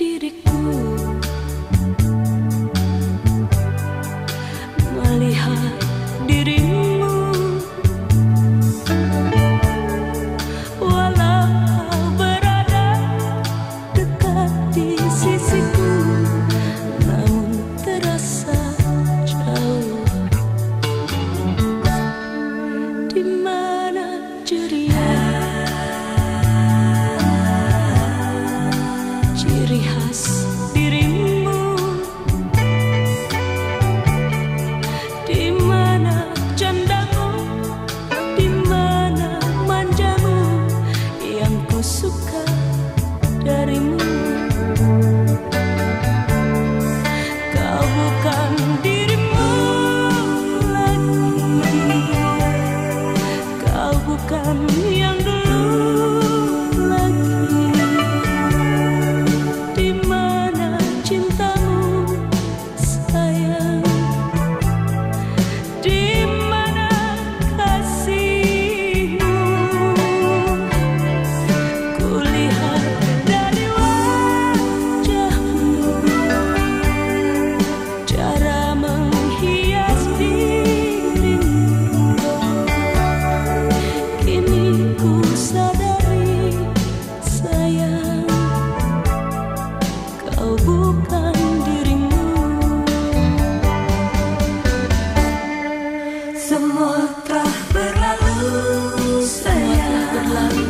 diriku. Melihat ciri khas dirimu. Di mana candamu? Di mana manjamu? Yang ku suka darimu. Kau bukan dirimu lagi. Kau bukan yang dulu. Semua telah berlalu Semua telah berlalu